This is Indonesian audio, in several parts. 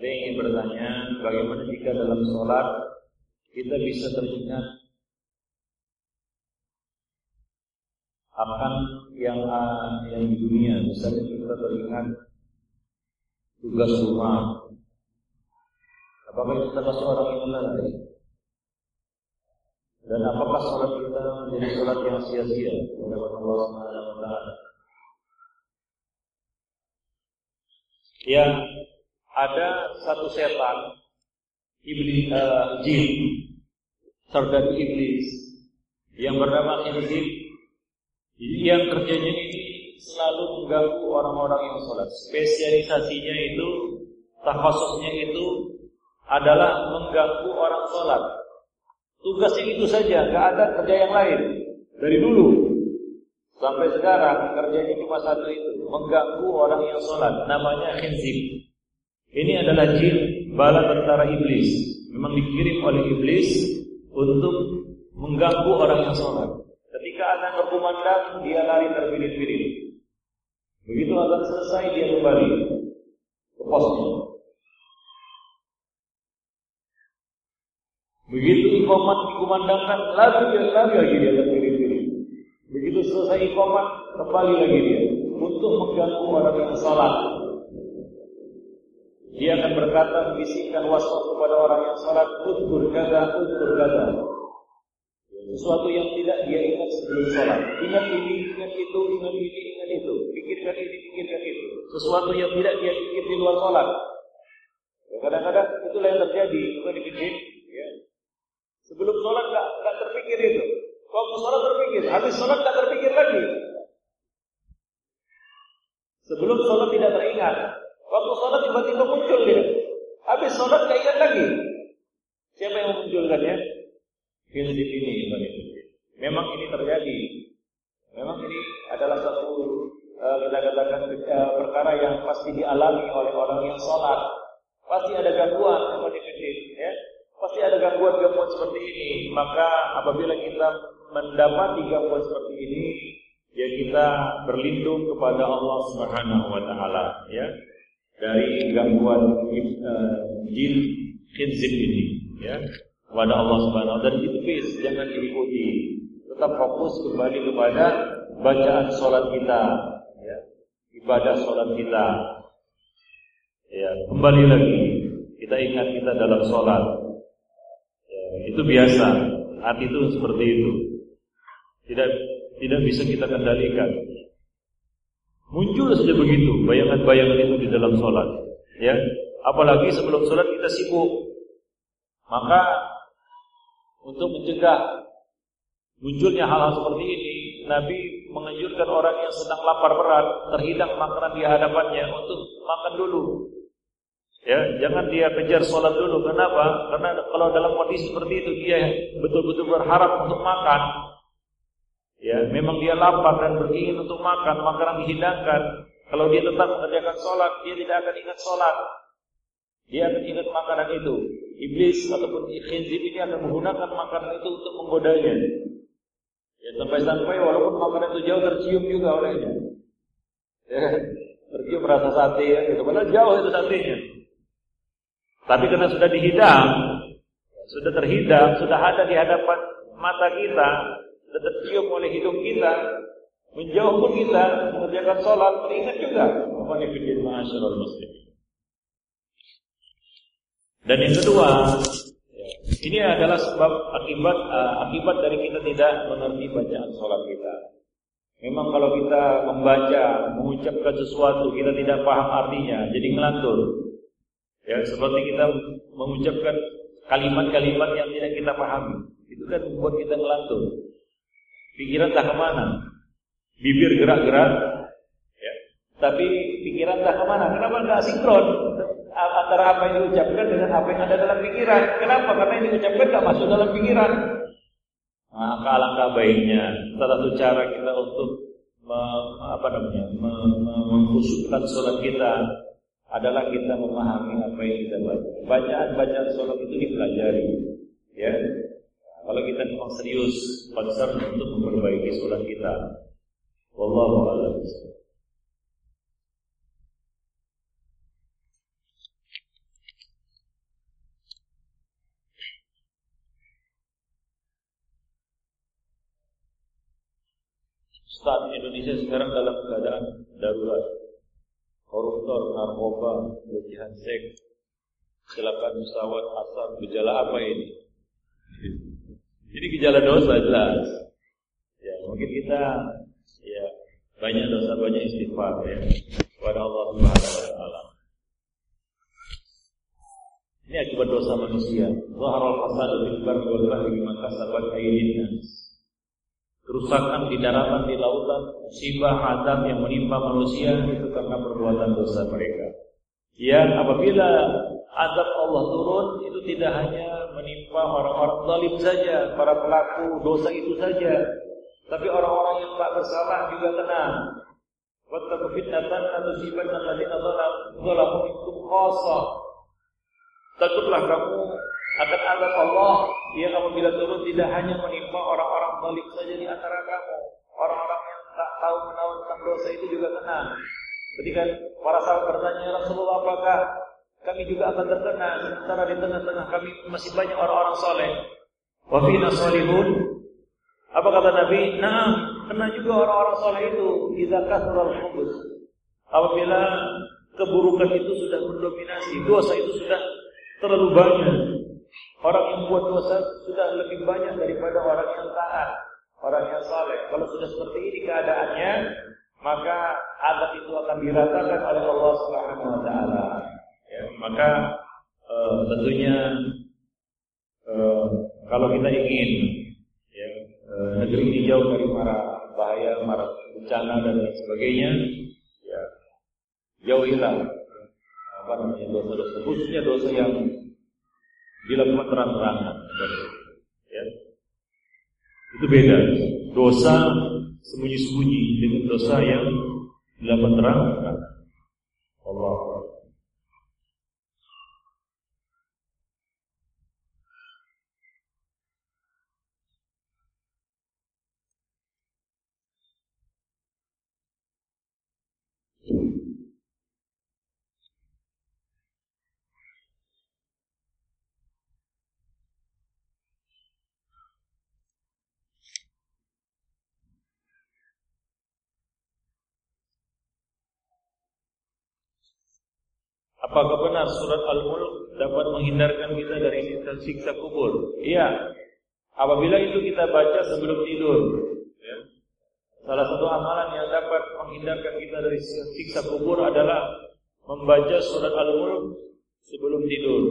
Ada yang ingin bertanya, bagaimana jika dalam sholat kita bisa teringat akan yang yang di dunia, misalnya kita teringat tugas rumah. Apakah kita masuk orang yang lalai? Dan apakah sholat kita menjadi sholat yang sia-sia? Allah Subhanahu Yang ada satu setan iblis uh, jin. Iblis yang bernama Khinzib yang kerjanya ini selalu mengganggu orang-orang yang sholat. Spesialisasinya itu takhasusnya itu adalah mengganggu orang sholat. Tugasnya itu saja nggak ada kerja yang lain. Dari dulu sampai sekarang kerjanya cuma satu itu mengganggu orang yang sholat. Namanya Khinzib ini adalah jin bala tentara iblis. Memang dikirim oleh iblis untuk mengganggu orang yang sholat. Ketika ada berkumandang, dia lari terpirit-pirit. Begitu akan selesai, dia kembali ke posnya. Begitu ikomat dikumandangkan, lagi dia lari lagi dia terpirit-pirit. Begitu selesai ikomat, kembali lagi dia untuk mengganggu orang yang sholat. Dia akan berkata membisikkan waswas kepada orang yang salat, utur kata, utur kata. Sesuatu yang tidak dia ingat sebelum salat. Ingat ini, ingat itu, ingat ini, ingat itu. Pikirkan ini, pikirkan itu. Sesuatu yang tidak dia pikir di luar salat. Ya, kadang-kadang itulah yang terjadi, bukan dipikir. Ya. Sebelum sholat nggak nggak terpikir itu. Waktu sholat terpikir, habis sholat nggak terpikir lagi. Sebelum sholat tidak teringat, Waktu sholat tiba-tiba muncul dia. Habis sholat gak ingat lagi. Siapa yang memunculkannya? Prinsip ini, Memang ini terjadi. Memang ini adalah satu kita katakan uh, perkara yang pasti dialami oleh orang yang sholat. Pasti ada gangguan, ya. Pasti ada gangguan-gangguan seperti ini. Maka apabila kita mendapati gangguan seperti ini, ya kita berlindung kepada Allah Subhanahu wa taala, ya dari gangguan uh, jin khinzib ini ya kepada Allah Subhanahu dan itu please jangan diikuti. Tetap fokus kembali kepada bacaan sholat kita ya ibadah sholat kita. Ya kembali lagi kita ingat kita dalam sholat ya, itu biasa. Hati itu seperti itu. Tidak tidak bisa kita kendalikan Muncul saja begitu bayangan-bayangan itu di dalam sholat. Ya, apalagi sebelum sholat kita sibuk. Maka untuk mencegah munculnya hal-hal seperti ini, Nabi menganjurkan orang yang sedang lapar berat, terhidang makanan di hadapannya untuk makan dulu. Ya, jangan dia kejar sholat dulu. Kenapa? Karena kalau dalam kondisi seperti itu dia betul-betul berharap untuk makan. Ya, memang dia lapar dan beringin untuk makan, makanan dihidangkan. Kalau dia tetap mengerjakan sholat, dia tidak akan ingat sholat. Dia akan ingat makanan itu. Iblis ataupun khinzib ini akan menggunakan makanan itu untuk menggodanya. Ya, sampai-sampai walaupun makanan itu jauh tercium juga olehnya. Ya, tercium rasa sate ya, gitu. Padahal jauh itu satenya. Tapi karena sudah dihidang, sudah terhidang, sudah ada di hadapan mata kita, tercium oleh hidung kita, menjauh pun kita mengerjakan sholat, teringat juga. muslim. Dan yang kedua, ini adalah sebab akibat uh, akibat dari kita tidak mengerti bacaan sholat kita. Memang kalau kita membaca, mengucapkan sesuatu kita tidak paham artinya, jadi ngelantur. Ya, seperti kita mengucapkan kalimat-kalimat yang tidak kita pahami, itu kan membuat kita ngelantur. Pikiran tak ke mana? Bibir gerak-gerak, ya. tapi pikiran tak ke mana? Kenapa nggak sinkron antara apa yang diucapkan dengan apa yang ada dalam pikiran? Kenapa? Karena yang diucapkan nggak masuk dalam pikiran. Maka nah, alangkah baiknya salah satu cara kita untuk me, apa namanya mengkhususkan sholat kita adalah kita memahami apa yang kita baca. Bacaan-bacaan sholat itu dipelajari, ya kita memang serius concern untuk memperbaiki sholat kita. Wallahu a'lam. Saat Indonesia sekarang dalam keadaan darurat. Koruptor, narkoba, pelecehan seks, kecelakaan pesawat, asap, gejala apa ini? Ini gejala dosa jelas. Ya, mungkin kita ya banyak dosa, banyak istighfar ya kepada Allah Subhanahu wa taala. Ini akibat dosa manusia. Zaharal fasad fil barri wal bahri bima kasabat kerusakan di daratan, di lautan, musibah, azab yang menimpa manusia itu karena perbuatan dosa mereka. Ya, apabila azab Allah turun itu tidak hanya menimpa orang-orang zalim saja, para pelaku dosa itu saja, tapi orang-orang yang tak bersalah juga kena. Wattaqu fitnatan la tusibanna alladziina zalamu minkum khassah. Takutlah kamu akan azab Allah yang apabila turun tidak hanya menimpa orang-orang balik saja di antara kamu. Orang-orang yang tak tahu menahu tentang dosa itu juga kena. Ketika para sahabat bertanya, ya Rasulullah apakah kami juga akan terkena sementara di tengah-tengah kami masih banyak orang-orang soleh. Wafina solihun. Apa kata Nabi? Nah, kena juga orang-orang soleh itu. Idza kasral khubus. Apabila keburukan itu sudah mendominasi, dosa itu sudah terlalu banyak. Orang yang buat dosa sudah lebih banyak daripada orang yang taat, orang yang saleh. Kalau sudah seperti ini keadaannya, maka adab itu akan diratakan oleh Allah Subhanahu wa taala. Maka e, tentunya e, kalau kita ingin ya, e, negeri ini jauh dari mara bahaya, mara bencana dan sebagainya, ya jauhilah apa namanya dosa-dosa khususnya dosa yang dilakukan terang-terangan. Ya. Itu beda. Dosa sembunyi-sembunyi dengan dosa yang dilakukan terang-terangan. Allah Apakah benar surat Al-Mulk dapat menghindarkan kita dari siksa kubur? Iya. Apabila itu kita baca sebelum tidur, ya. Salah satu amalan yang dapat menghindarkan kita dari siksa kubur adalah membaca surat Al-Mulk sebelum tidur.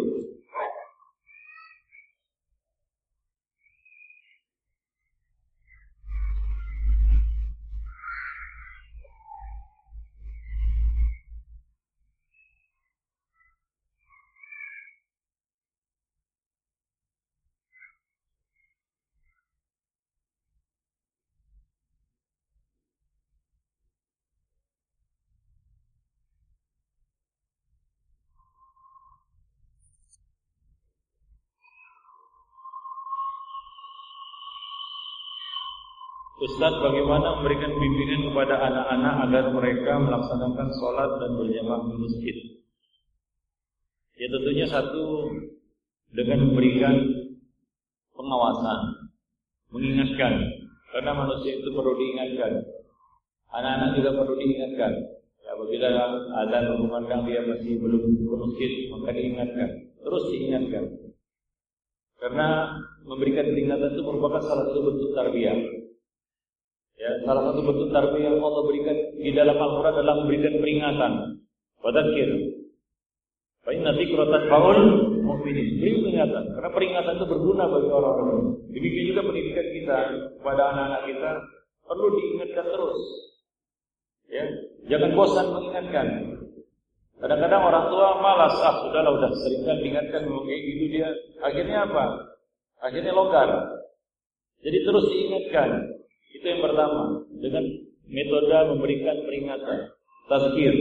Ustaz bagaimana memberikan bimbingan kepada anak-anak agar mereka melaksanakan sholat dan berjamaah di masjid? Ya tentunya satu dengan memberikan pengawasan, mengingatkan, karena manusia itu perlu diingatkan. Anak-anak juga perlu diingatkan. Ya, apabila ada memandang dia masih belum ke masjid, maka diingatkan, terus diingatkan. Karena memberikan peringatan itu merupakan salah satu bentuk tarbiyah. Ya, salah satu bentuk tarbiyah yang Allah berikan di dalam Al-Quran adalah memberikan peringatan. Wadakir. Fa inna dzikratan faul mu'minin. Beri peringatan. Karena peringatan itu berguna bagi orang-orang. Demikian juga pendidikan kita kepada anak-anak kita perlu diingatkan terus. Ya, jangan bosan mengingatkan. Kadang-kadang orang tua malas, ah sudahlah udah sering kan diingatkan kayak gitu dia. Akhirnya apa? Akhirnya longgar. Jadi terus diingatkan. Itu yang pertama, dengan metode memberikan peringatan, tazkir.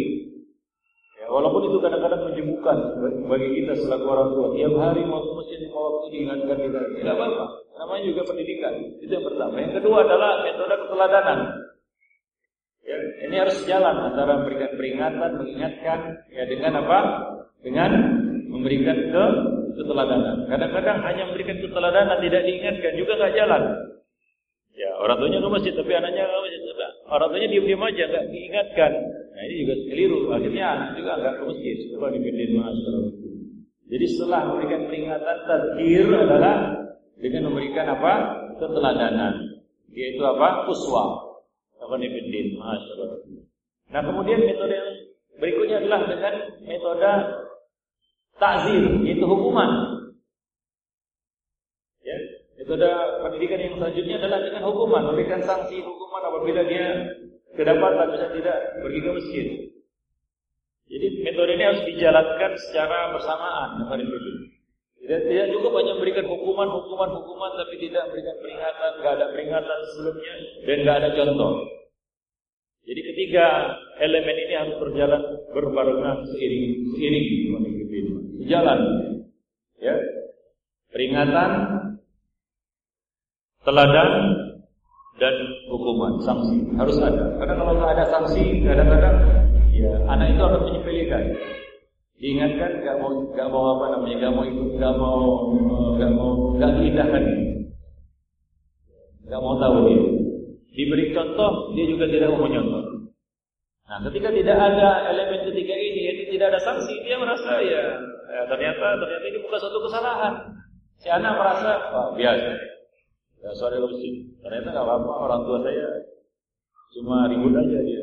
Ya, walaupun itu kadang-kadang menyembuhkan bagi kita selaku orang tua. Tiap hari mau masjid mau diingatkan kita. Tidak apa-apa. Namanya juga pendidikan. Itu yang pertama. Yang kedua adalah metode keteladanan. Ya, ini harus jalan antara memberikan peringatan, mengingatkan, ya dengan apa? Dengan memberikan ke keteladanan. Kadang-kadang hanya memberikan keteladanan tidak diingatkan juga nggak jalan. Orang tuanya ke masjid tapi anaknya ke masjid. Orang tuanya diam-diam aja nggak diingatkan. Nah, ini juga keliru. Akhirnya anak juga nggak ke masjid. Coba dipilih Jadi setelah memberikan peringatan tadkir adalah dengan memberikan apa? keteladanan. Yaitu apa? Uswah. Dipilih? Masyaallah. Nah, kemudian metode yang berikutnya adalah dengan metode takzir, yaitu hukuman. Metode pendidikan yang selanjutnya adalah dengan hukuman, memberikan sanksi hukuman apabila dia kedapatan bisa tidak pergi ke masjid. Jadi metode ini harus dijalankan secara bersamaan, tidak, tidak cukup hanya memberikan hukuman, hukuman, hukuman, tapi tidak memberikan peringatan, nggak ada peringatan sebelumnya dan nggak ada contoh. Jadi ketiga elemen ini harus berjalan berbarengan seiring, seiring, sejalan. Ya, peringatan, teladan dan hukuman sanksi. Harus ada. Karena kalau nggak ada sanksi kadang-kadang ya anak itu akan menyepelekan. Diingatkan nggak mau nggak mau apa namanya nggak mau ikut nggak mau nggak mau nggak diindahkan nggak mau tahu dia. Diberi contoh dia juga tidak mau menyontoh. Nah ketika tidak ada elemen ketiga ini yaitu tidak ada sanksi dia merasa ya, ya ternyata ternyata ini bukan suatu kesalahan. Si anak merasa oh, biasa Ya sore masjid. Ternyata nggak apa-apa orang tua saya cuma ribut aja dia.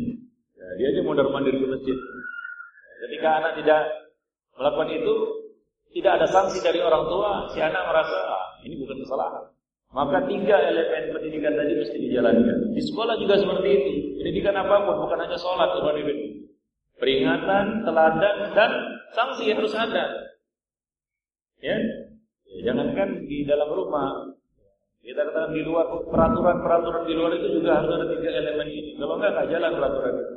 ya, dia aja mondar mandir ke masjid. Ketika anak tidak melakukan itu, tidak ada sanksi dari orang tua, si anak merasa ah, ini bukan kesalahan. Maka tiga elemen pendidikan tadi mesti dijalankan. Di sekolah juga seperti itu. Pendidikan apa pun, bukan hanya sholat, peringatan, teladan, dan sanksi harus ada. Ya, ya jangankan di dalam rumah, kita katakan di luar peraturan-peraturan di luar itu juga harus ada tiga elemen ini. Kalau enggak enggak jalan peraturan itu.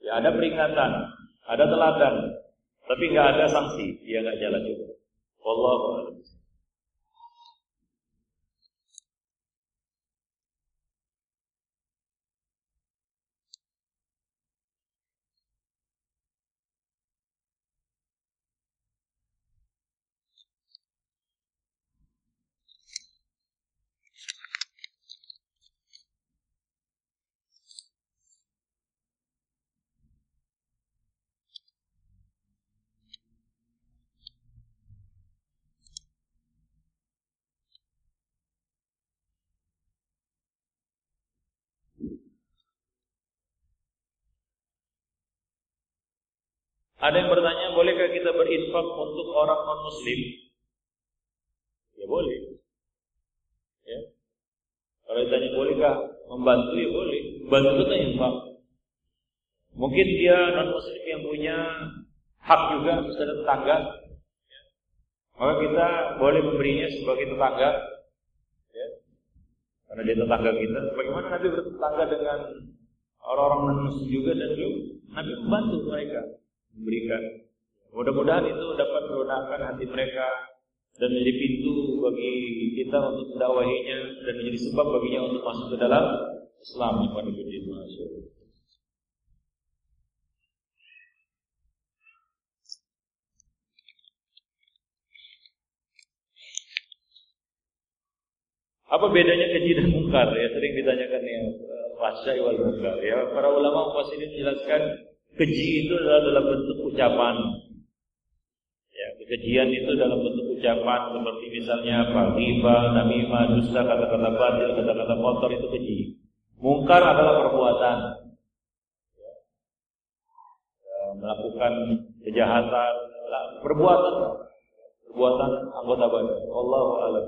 Ya ada peringatan, ada teladan, tapi enggak ada sanksi, ya enggak jalan juga. Wallahu a'lam. Ada yang bertanya, bolehkah kita berinfak untuk orang non muslim? Ya boleh. Ya. Kalau ditanya bolehkah membantu ya boleh. Bantu itu infak. Mungkin dia non muslim yang punya hak juga misalnya tetangga. Ya. Maka kita boleh memberinya sebagai tetangga. Ya. Karena dia tetangga kita. Bagaimana Nabi bertetangga dengan orang-orang non muslim juga dan juga Nabi membantu mereka memberikan. Mudah-mudahan itu dapat melunakkan hati mereka dan menjadi pintu bagi kita untuk mendakwahinya dan menjadi sebab baginya untuk masuk ke dalam Islam. Apa bedanya keji dan mungkar? Ya sering ditanyakan ya fahsya wal mungkar. Ya para ulama pasti menjelaskan Keji itu adalah dalam bentuk ucapan. Ya, kekejian itu dalam bentuk ucapan seperti misalnya apa? Riba, namimah, dusta, kata-kata batil, kata-kata kotor itu keji. Mungkar adalah perbuatan. Ya. Ya, melakukan kejahatan, perbuatan, perbuatan anggota badan. Allahu a'lam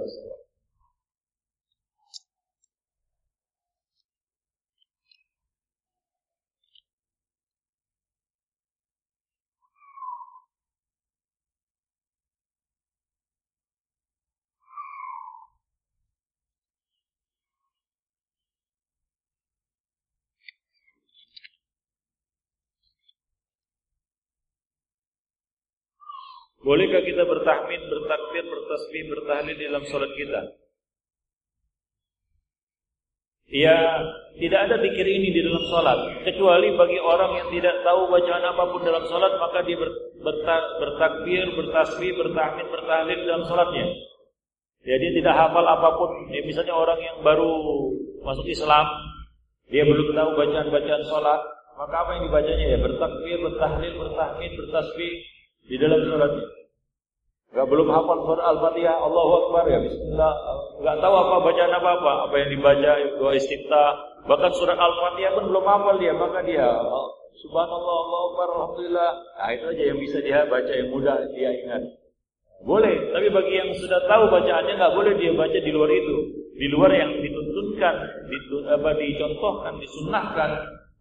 Bolehkah kita bertahmid, bertakbir, bertasbih, bertahlil dalam sholat kita? Ya, tidak ada pikir ini di dalam sholat. Kecuali bagi orang yang tidak tahu bacaan apa pun dalam sholat, maka dia bertakbir, bertasbih, bertahmid, bertahlil dalam sholatnya. Ya dia tidak hafal apa pun. Ya, misalnya orang yang baru masuk Islam, dia belum tahu bacaan-bacaan sholat, maka apa yang dibacanya ya bertakbir, bertahlil, bertahmid, bertasbih di dalam sholatnya. Gak belum hafal surah Al-Fatihah, Allahu Akbar ya Bismillah. Gak tahu apa bacaan apa apa, apa yang dibaca doa istiftah, bahkan surat Al-Fatihah pun belum hafal dia, maka dia oh, Subhanallah, Allahu Akbar, Alhamdulillah. Nah itu aja yang bisa dia baca yang mudah dia ingat. Boleh, tapi bagi yang sudah tahu bacaannya nggak boleh dia baca di luar itu. Di luar yang dituntunkan, ditun, apa, dicontohkan, disunahkan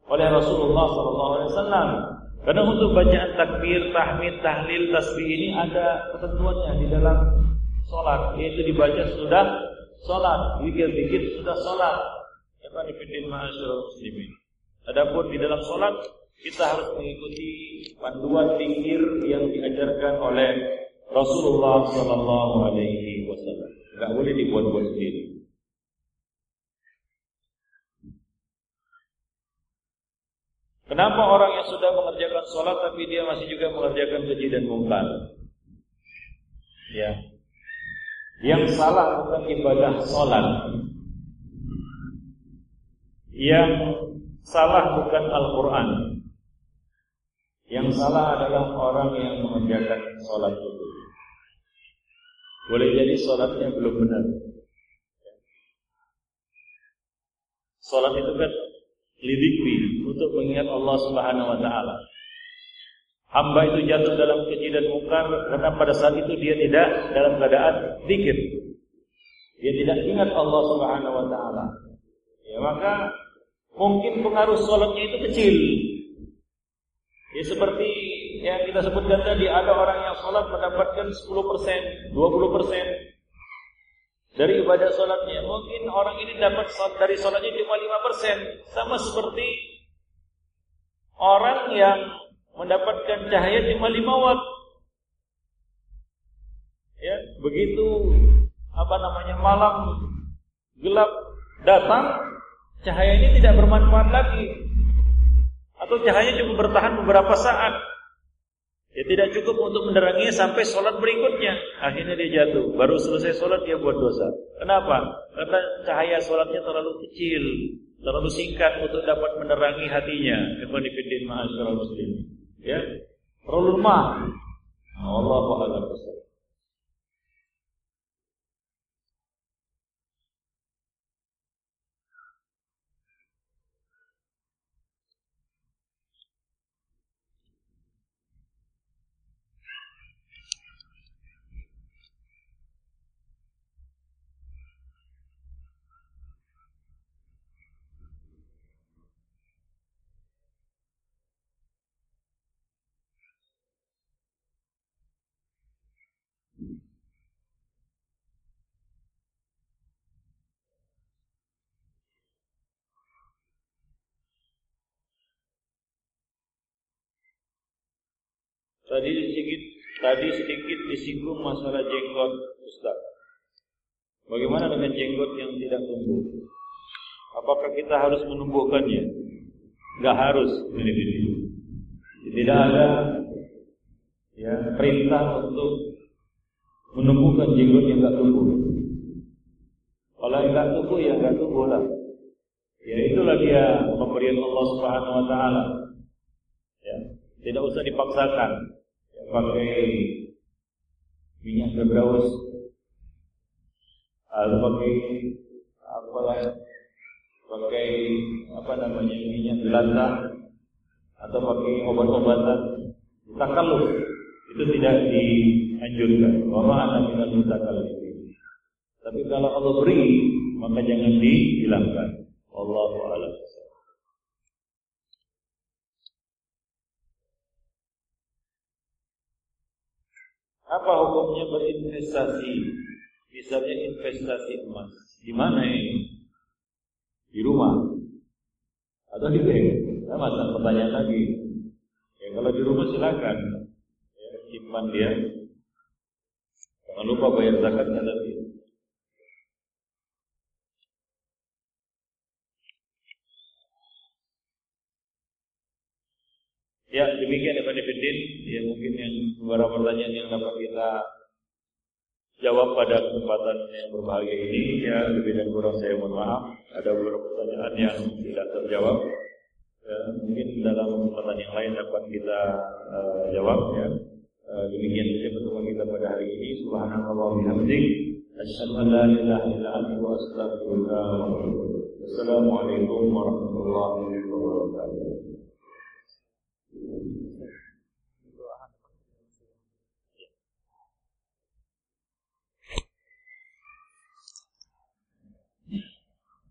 oleh Rasulullah SAW. Karena untuk bacaan takbir, tahmid, tahlil, tasbih ini ada ketentuannya di dalam sholat. Yaitu dibaca sudah sholat, dikir-dikir sudah sholat. Muslimin. Adapun di dalam sholat kita harus mengikuti panduan pikir yang diajarkan oleh Rasulullah Sallallahu Alaihi Wasallam. Tidak boleh dibuat-buat sendiri. Kenapa orang yang sudah mengerjakan sholat tapi dia masih juga mengerjakan keji dan mungkar? Ya, yang salah bukan ibadah sholat. Yang salah bukan Al-Quran. Yang salah adalah orang yang mengerjakan sholat itu. Boleh jadi sholatnya belum benar. Sholat itu kan lidikwi untuk mengingat Allah Subhanahu Wa Taala. Hamba itu jatuh dalam keji dan mungkar karena pada saat itu dia tidak dalam keadaan zikir. Dia tidak ingat Allah Subhanahu Wa Taala. Ya maka mungkin pengaruh sholatnya itu kecil. Ya seperti yang kita sebutkan tadi ada orang yang sholat mendapatkan 10%, 20% dari ibadah sholatnya. Mungkin orang ini dapat dari sholatnya cuma 5%. Sama seperti orang yang mendapatkan cahaya cuma 5 watt. Ya, begitu apa namanya malam gelap datang cahaya ini tidak bermanfaat lagi. Atau cahaya cuma bertahan beberapa saat. Ya tidak cukup untuk meneranginya sampai sholat berikutnya. Akhirnya dia jatuh. Baru selesai sholat dia buat dosa. Kenapa? Karena cahaya sholatnya terlalu kecil. Terlalu singkat untuk dapat menerangi hatinya. Ikhwanifidin ma'asyarul muslimin. Ya. Terlalu lemah. Allah a'lam Tadi sedikit tadi sedikit disinggung masalah jenggot Ustaz. Bagaimana dengan jenggot yang tidak tumbuh? Apakah kita harus menumbuhkannya? Enggak harus, Tidak ada ya perintah untuk menumbuhkan jenggot yang enggak tumbuh. Kalau enggak tumbuh ya enggak tumbuh lah. Ya itulah dia pemberian Allah Subhanahu wa taala. Ya, tidak usah dipaksakan pakai minyak berbraus atau pakai apalah pakai apa namanya minyak belanda atau pakai obat-obatan. Takalluf itu tidak dianjurkan. Wa ma'ana minal mutakallifin tapi kalau Allah beri maka jangan dihilangkan. Wallahu a'lam Apa hukumnya berinvestasi? Misalnya investasi emas. Di mana ini? Di rumah atau di bank? Nah, masa pertanyaan lagi. Ya kalau di rumah silakan. Ya, simpan dia. Jangan lupa bayar zakatnya tadi. Ya demikian ya Pak Fidin ya mungkin yang beberapa pertanyaan yang dapat kita jawab pada kesempatan yang berbahagia ini ya lebih dan kurang saya mohon maaf. Ada beberapa pertanyaan yang tidak terjawab. Ya, mungkin dalam kesempatan yang lain dapat kita uh, jawab ya. Uh, demikian saja pertemuan kita pada hari ini. Subhanallah atubu Assalamualaikum warahmatullahi wabarakatuh